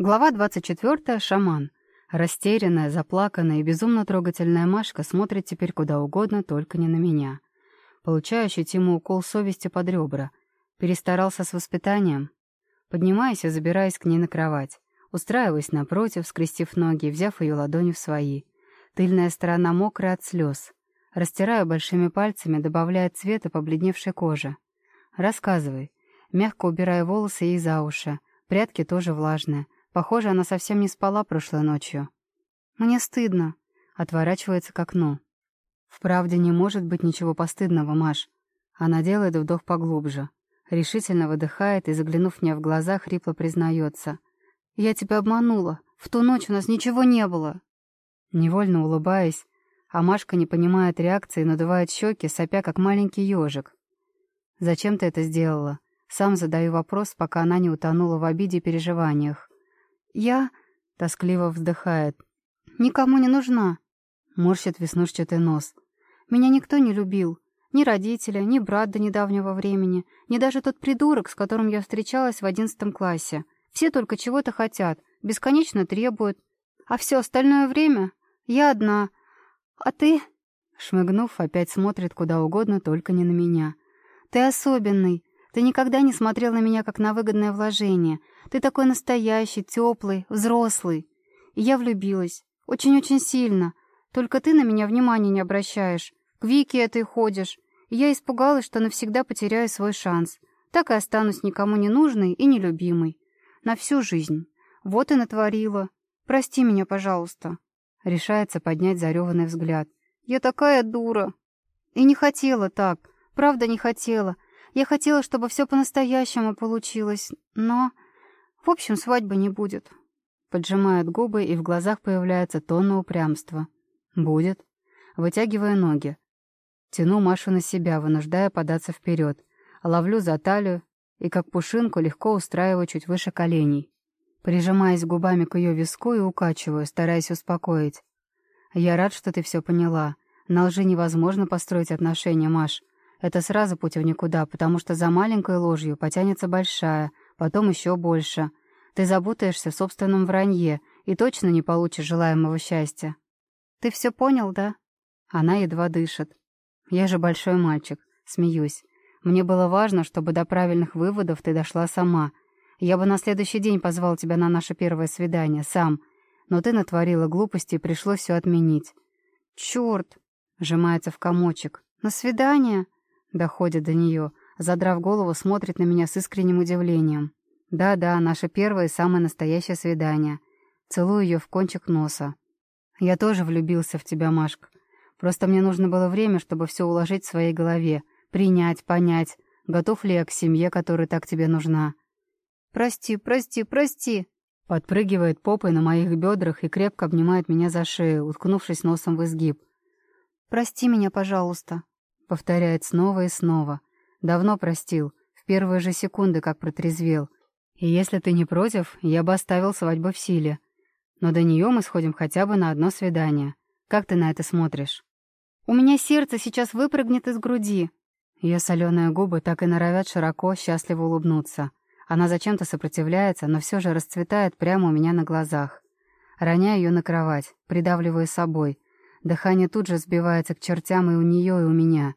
Глава 24. Шаман. Растерянная, заплаканная и безумно трогательная Машка смотрит теперь куда угодно, только не на меня. Получаю ощутимый укол совести под ребра. Перестарался с воспитанием. Поднимаюсь и забираюсь к ней на кровать. Устраиваюсь напротив, скрестив ноги, взяв ее ладони в свои. Тыльная сторона мокрая от слез. Растираю большими пальцами, добавляя цвета побледневшей кожи. «Рассказывай». Мягко убираю волосы ей за уши. Прятки тоже влажные. Похоже, она совсем не спала прошлой ночью. «Мне стыдно», — отворачивается к окну. «Вправде не может быть ничего постыдного, Маш». Она делает вдох поглубже. Решительно выдыхает и, заглянув мне в глаза, хрипло признается. «Я тебя обманула. В ту ночь у нас ничего не было». Невольно улыбаясь, а Машка не понимает реакции, надувает щеки, сопя, как маленький ежик. «Зачем ты это сделала?» Сам задаю вопрос, пока она не утонула в обиде и переживаниях. «Я...» — тоскливо вздыхает. «Никому не нужна», — морщит веснушчатый нос. «Меня никто не любил. Ни родителя, ни брат до недавнего времени, ни даже тот придурок, с которым я встречалась в одиннадцатом классе. Все только чего-то хотят, бесконечно требуют. А все остальное время я одна. А ты...» Шмыгнув, опять смотрит куда угодно, только не на меня. «Ты особенный. Ты никогда не смотрел на меня как на выгодное вложение. Ты такой настоящий, теплый, взрослый. И я влюбилась. Очень-очень сильно. Только ты на меня внимания не обращаешь. К Вике этой ходишь. И я испугалась, что навсегда потеряю свой шанс. Так и останусь никому не нужной и нелюбимой. На всю жизнь. Вот и натворила. Прости меня, пожалуйста. Решается поднять зареванный взгляд. Я такая дура. И не хотела так. Правда, не хотела. Я хотела, чтобы все по-настоящему получилось. Но... В общем, свадьбы не будет. Поджимает губы, и в глазах появляется тонна упрямства. Будет. Вытягивая ноги. Тяну Машу на себя, вынуждая податься вперед. Ловлю за талию и, как пушинку, легко устраиваю чуть выше коленей. Прижимаясь губами к ее виску и укачиваю, стараясь успокоить. «Я рад, что ты все поняла. На лжи невозможно построить отношения, Маш. Это сразу путь в никуда, потому что за маленькой ложью потянется большая, потом еще больше. Ты запутаешься в собственном вранье и точно не получишь желаемого счастья. Ты все понял, да? Она едва дышит. Я же большой мальчик, смеюсь. Мне было важно, чтобы до правильных выводов ты дошла сама. Я бы на следующий день позвал тебя на наше первое свидание, сам. Но ты натворила глупости и пришлось все отменить. Черт! Сжимается в комочек. На свидание? Доходит до нее. Задрав голову, смотрит на меня с искренним удивлением. Да-да, наше первое и самое настоящее свидание. Целую ее в кончик носа. Я тоже влюбился в тебя, Машка. Просто мне нужно было время, чтобы все уложить в своей голове. Принять, понять, готов ли я к семье, которая так тебе нужна. «Прости, прости, прости!» Подпрыгивает попой на моих бедрах и крепко обнимает меня за шею, уткнувшись носом в изгиб. «Прости меня, пожалуйста», — повторяет снова и снова. Давно простил, в первые же секунды, как протрезвел. И если ты не против, я бы оставил свадьбу в силе. Но до нее мы сходим хотя бы на одно свидание. Как ты на это смотришь? У меня сердце сейчас выпрыгнет из груди. Ее соленые губы так и норовят широко, счастливо улыбнуться. Она зачем-то сопротивляется, но все же расцветает прямо у меня на глазах. Роняю ее на кровать, придавливаю собой. Дыхание тут же сбивается к чертям и у нее, и у меня.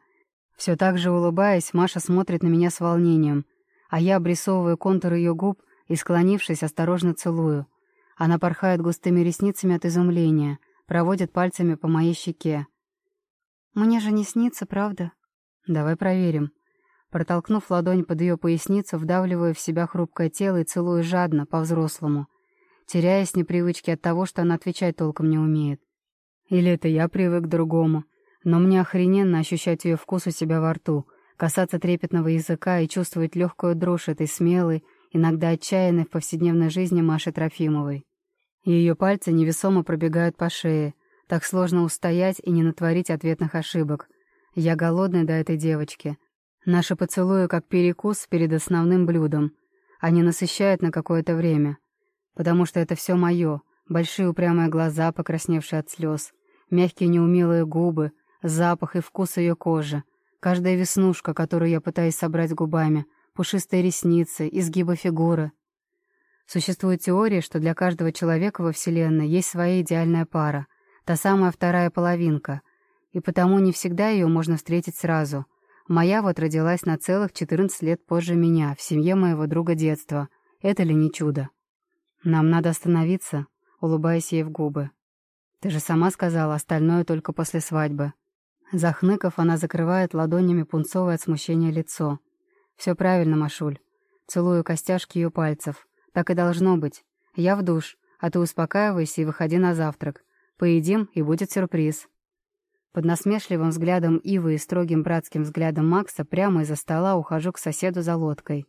Все так же улыбаясь, Маша смотрит на меня с волнением, а я обрисовываю контур ее губ и, склонившись, осторожно целую. Она порхает густыми ресницами от изумления, проводит пальцами по моей щеке. «Мне же не снится, правда?» «Давай проверим». Протолкнув ладонь под ее поясницу, вдавливаю в себя хрупкое тело и целую жадно, по-взрослому, теряясь непривычки от того, что она отвечать толком не умеет. Или это я привык к другому, но мне охрененно ощущать ее вкус у себя во рту, касаться трепетного языка и чувствовать легкую дрожь этой смелой, иногда отчаянной в повседневной жизни Маши Трофимовой. Ее пальцы невесомо пробегают по шее. Так сложно устоять и не натворить ответных ошибок. Я голодный до этой девочки. Наши поцелуи как перекус перед основным блюдом. Они насыщают на какое-то время. Потому что это все мое. Большие упрямые глаза, покрасневшие от слез. Мягкие неумелые губы, запах и вкус ее кожи, каждая веснушка, которую я пытаюсь собрать губами, пушистые ресницы, изгибы фигуры. Существует теория, что для каждого человека во Вселенной есть своя идеальная пара, та самая вторая половинка, и потому не всегда ее можно встретить сразу. Моя вот родилась на целых 14 лет позже меня, в семье моего друга детства. Это ли не чудо? Нам надо остановиться, улыбаясь ей в губы. Ты же сама сказала, остальное только после свадьбы. Захныков, она закрывает ладонями пунцовое от смущения лицо. Все правильно, Машуль. Целую костяшки ее пальцев. Так и должно быть. Я в душ, а ты успокаивайся и выходи на завтрак. Поедим, и будет сюрприз. Под насмешливым взглядом Ивы и строгим братским взглядом Макса прямо из-за стола ухожу к соседу за лодкой.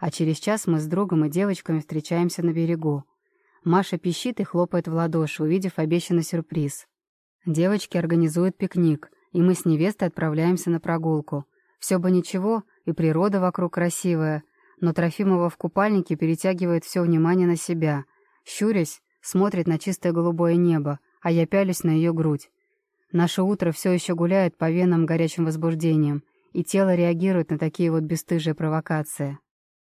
А через час мы с другом и девочками встречаемся на берегу. Маша пищит и хлопает в ладоши, увидев обещанный сюрприз. Девочки организуют пикник, и мы с невестой отправляемся на прогулку. Все бы ничего, и природа вокруг красивая, но Трофимова в купальнике перетягивает все внимание на себя. Щурясь, смотрит на чистое голубое небо, а я пялюсь на ее грудь. Наше утро все еще гуляет по венам горячим возбуждением, и тело реагирует на такие вот бесстыжие провокации.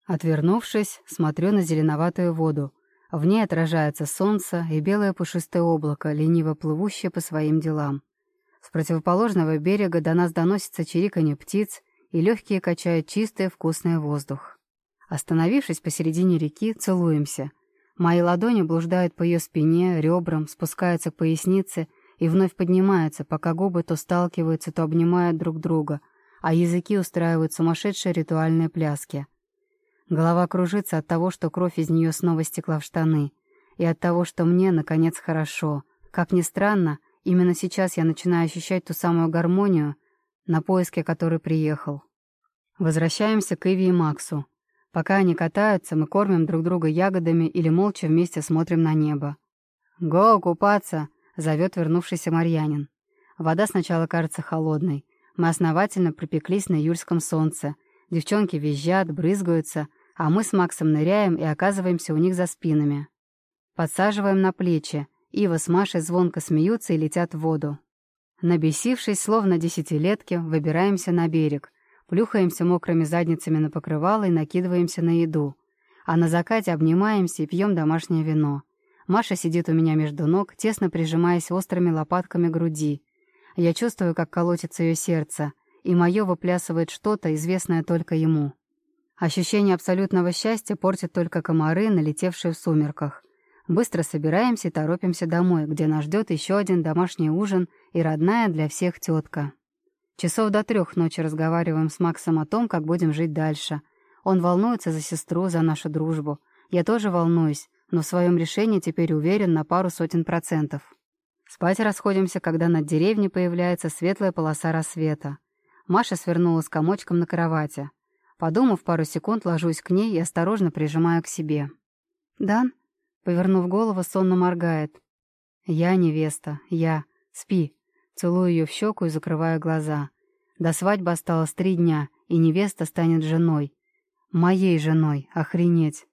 Отвернувшись, смотрю на зеленоватую воду. В ней отражается солнце и белое пушистое облако, лениво плывущее по своим делам. С противоположного берега до нас доносится чириканье птиц, и легкие качает чистый вкусный воздух. Остановившись посередине реки, целуемся. Мои ладони блуждают по ее спине, ребрам, спускаются к пояснице и вновь поднимаются, пока губы то сталкиваются, то обнимают друг друга, а языки устраивают сумасшедшие ритуальные пляски. Голова кружится от того, что кровь из нее снова стекла в штаны, и от того, что мне, наконец, хорошо. Как ни странно, именно сейчас я начинаю ощущать ту самую гармонию, на поиске которой приехал. Возвращаемся к Иви и Максу. Пока они катаются, мы кормим друг друга ягодами или молча вместе смотрим на небо. «Го, купаться!» — зовет вернувшийся Марьянин. Вода сначала кажется холодной. Мы основательно пропеклись на июльском солнце. Девчонки визжат, брызгаются, а мы с Максом ныряем и оказываемся у них за спинами. Подсаживаем на плечи. Ива с Машей звонко смеются и летят в воду. Набесившись, словно десятилетки, выбираемся на берег, Плюхаемся мокрыми задницами на покрывало и накидываемся на еду. А на закате обнимаемся и пьем домашнее вино. Маша сидит у меня между ног, тесно прижимаясь острыми лопатками груди. Я чувствую, как колотится ее сердце, и мое выплясывает что-то, известное только ему. Ощущение абсолютного счастья портят только комары, налетевшие в сумерках. Быстро собираемся и торопимся домой, где нас ждет еще один домашний ужин и родная для всех тетка. Часов до трех ночи разговариваем с Максом о том, как будем жить дальше. Он волнуется за сестру, за нашу дружбу. Я тоже волнуюсь, но в своем решении теперь уверен на пару сотен процентов. Спать расходимся, когда над деревней появляется светлая полоса рассвета. Маша свернулась комочком на кровати. Подумав пару секунд, ложусь к ней и осторожно прижимаю к себе. «Дан?» — повернув голову, сонно моргает. «Я невеста. Я. Спи. Целую ее в щеку и закрываю глаза. До свадьбы осталось три дня, и невеста станет женой. Моей женой, охренеть.